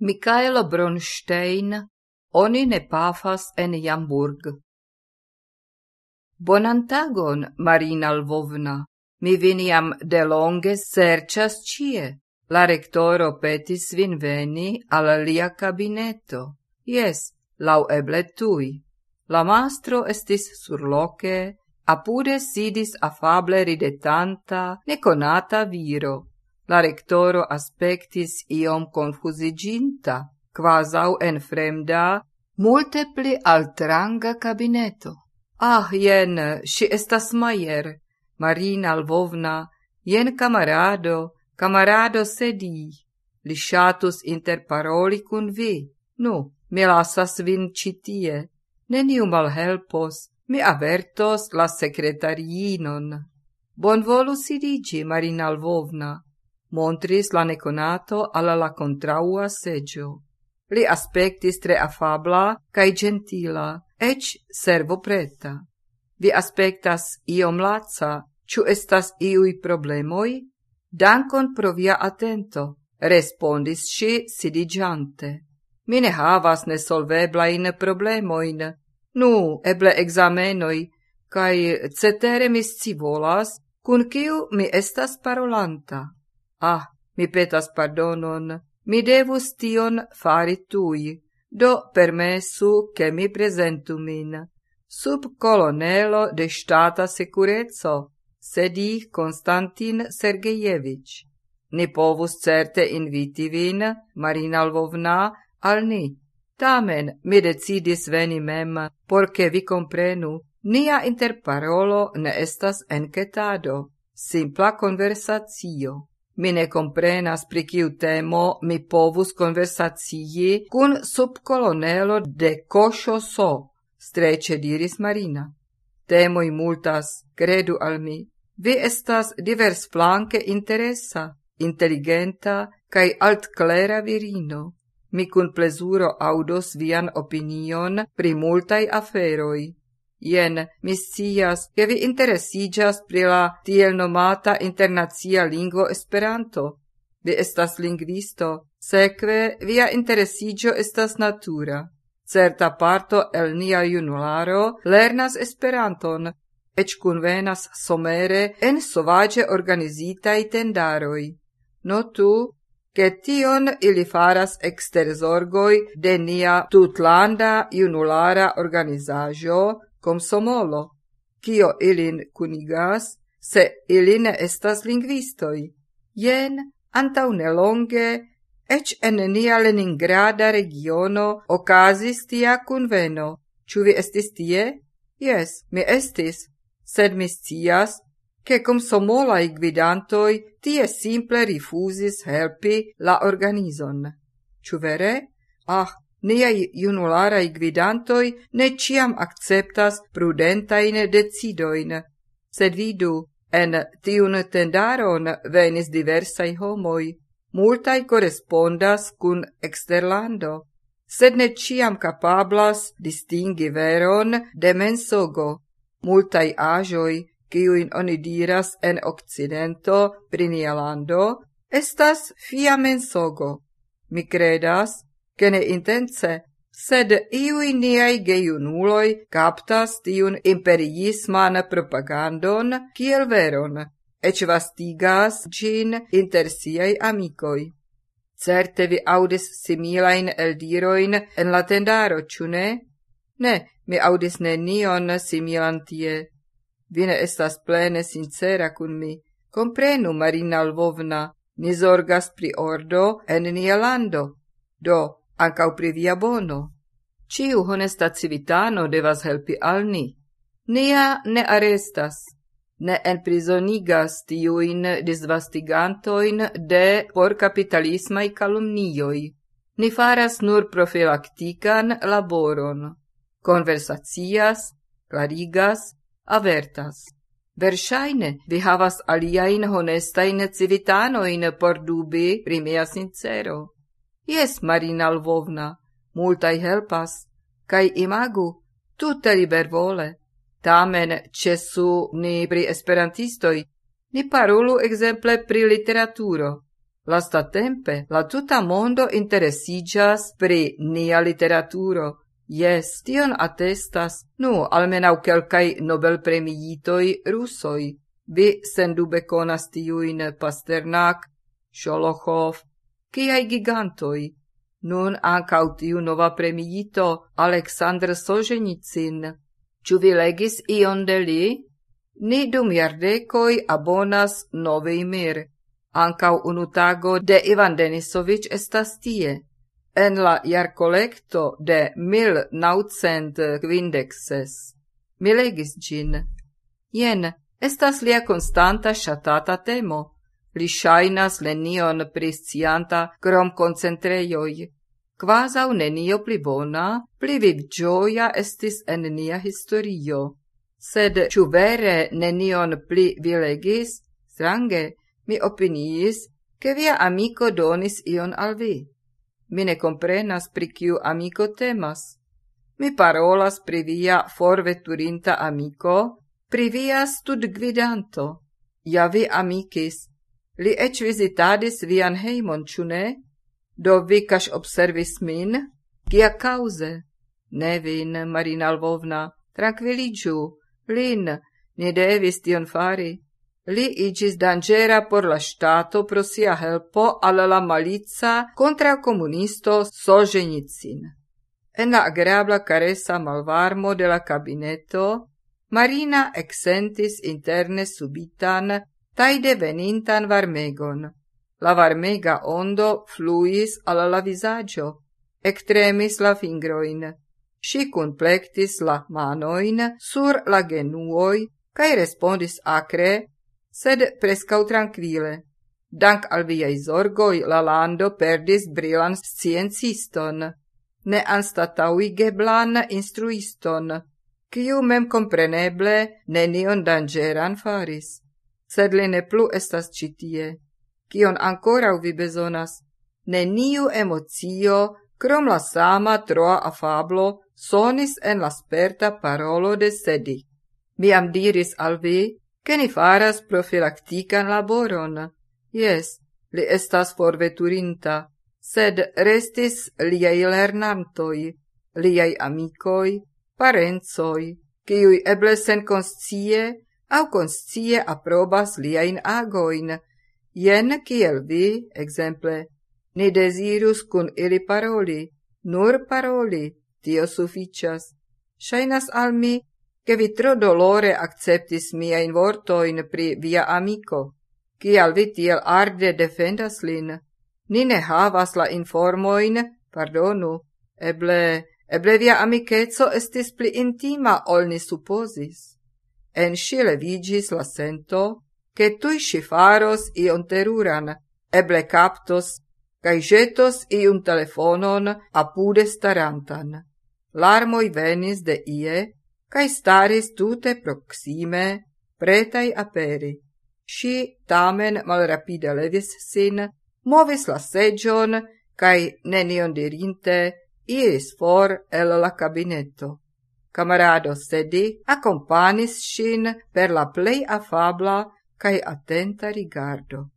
Michaelo Bronstein oni ne pafas en Jamburg. Bonantagon, Marina Lvovna, mi viniam de longe serĉas cie. La rectoro petis vin veni al lia kabineto. Yes, lau eble tui. La mastro estis surloke, apude sidis afable ridetanta, neconata viro. La rectoro aspectis iom confusiginta, quasau en fremda, multe pli altranga cabineto. Ah, jen, si estas Majer, Marina Lvovna, jen camarado, camarado sedi. Li shatus interparoli cun vi. Nu, mi lasas vin citie. Neniu malhelpos, mi avertos la secretariinon. Bonvolu sidigi, Marina Lvovna montris la neconato alla la contraua seggio. Li aspectis tre afabla cae gentila, ec servo preta. Vi aspectas iom laza, ciu estas iui problemoi? Dankon pro via atento, respondis si sidigiante. Mi ne havas nesolveblain problemoin, nu, eble examenoi, cae cetere mi scivolas, cun ciu mi estas parolanta. Ah, mi petas pardonon, mi devus tion fari tui, do permesu che mi presentu min. Sub colonelo de stata securezzo, sedi Konstantin Sergejevič. Ni povus certe inviti vin, Marina Lvovna, al ni. Tamen mi decidis veni mem, porce vi comprenu, nia interparolo ne estas enketado, simpla conversatio. Mi ne comprenas pri kiu temo mi povus conversacii cun subcolonelo de Coscio So, strece diris Marina. Temoi multas, credu al mi. Vi estas divers flanque interessa, intelligenta, cae altclera virino. Mi cun plesuro audos vian opinion pri multai aferoi. Jen, mi scias, ke vi interesigas pri la tiel nomata internacia lingvo Esperanto. Vi estas lingvisto, sekve via interesigio estas natura. Certa parto el nia junularo lernas Esperanton, eĉ convenas somere en sovaĝe organizitaj tendaroj. Notu, che tion ili faras exter zorgoi de nia tutlanda junulara organizajo, komsomolo, Cio ilin cunigas, se ili estas lingvistoi? Jen, antau nelonge, ec en nia Leningrada regiono ocasis tia kunveno. Ču vi estis tie? Yes, mi estis, sed mi scias, che comsomolai gvidantoi tie simple rifuzis helpi la organizon. Ciu vere? Ah, Niai junularai gvidantoi ne ciam acceptas prudentajn decidoin, sed vidu, en tiun tendaron venis diversai homoi, multai correspondas cun exterlando, sed ne ciam capablas distingi veron de mensogo, multai ajoi, ciuin oni diras en occidento prinialando, lando, estas fia mensogo. Mi credas, che ne intense, sed iui niai geiunuloi captas tiun imperiisman propagandon kiel veron, ec vastigas gin inter siei amicoi. Certe vi audis similain eldiroin en la tendaro, ciune? ne? Mi audis ne nion similantie. Vine estas plene sincera cun mi. Comprenu, Marina Lvovna, ni zorgas pri ordo en nia lando. Do, ancau pri via bono. Ciu honesta civitano devas helpi al ni. Nia ne arestas, ne enprisonigas tiuin disvastigantoin de por capitalismai calumnioi. Ni faras nur profilactican laboron. Conversacias, clarigas, avertas. Versaine vi havas aliain honestain civitanoin por dubi primia sincero. Yes, Marina Lvovna, multai helpas, cae imagu, tutte libervole. Tamen, cesu ni pri esperantistoi, ni parulu exemple pri literaturo. Lastatempe, la tuta mondo interesigas pri nia literaturo. Yes, tion attestas, nu, almenau quelcai Nobel premiitoi russoi. Vi sendube conas tiuin Pasternak, Sholokhov, Ciai gigantoi! Nun ancau tiu nova premiito Aleksandr Soženicin. Ču vi legis ion de li? Ni dum jardekoj abonas nove Mir. Ancau unu tago de Ivan Denisovic estas tie. En la jarkolekto de mil naucent quindexes. Mi legis gin. Jen, estas lia constanta shatata temo Li shainas lenion priscianta krom concentreioi, quasau nenio pli bona, pli vivĝoja estis en nia historio. Sed ciu vere nenion pli vilegis? Strange, mi opiniis, che via amico donis ion al vi. Mi ne comprenas pri ciu amico temas. Mi parolas pri via forveturinta amico, pri via studgvidanto. Ja vi amicis, Li ec visitadis vian heimon, ciune? Do vi kaŝ observis min? Kia cause? Ne vin, Marina Lvovna, trankviliĝu, lin, ni devis tion fari. Li igis dangera por la stato pro sia helpo alla la malica kontra comunisto Soženicin. En la agrabla caresa malvarmo de la cabineto, Marina exentis interne subitan taide venintan varmegon. La varmega ondo fluis alla la visaggio, ectremis la fingroin, si complectis la manoin sur la genuoi, cae respondis acre, sed prescau tranquile. Dank al viei zorgoi la lando perdis brilan scienciston, ne anstatauigeblan instruiston, quiu mem compreneble nenion dangeran faris sed li ne plu estas citie, cion ancora vi besonas, Neniu emocio, krom la sama troa afablo, sonis en la sperta parolo de sedi. Miam diris al vi, che ni faras profilactican laboron. Yes, li estas forveturinta, sed restis liei lernantoi, liei amicoi, parenzoi, ciui eble sen conscie au conscie aprobas liain agoin, jen kiel vi, exemple, ne desirus cun ili paroli, nur paroli, tio suficias. Shainas al mi, che vi tro dolore acceptis miain vortoin pri via amico, kial vi tiel arde defendas lin. Ni ne havas la informoin, pardonu, eble, eble via amicetso estis pli intima ol ni supposis en si levigis la sento, che tui si faros ion teruran, eble captos, cae jetos iun telefonon apude starantan. Larmoi venis de ie, cae staris tute proxime, pretai aperi. Si tamen malrapide levis sin, movis la segion, cae nenion dirinte, iris for el la cabineto. Camarado Sedi accompanis sin per la plei afabla cae attenta rigardo.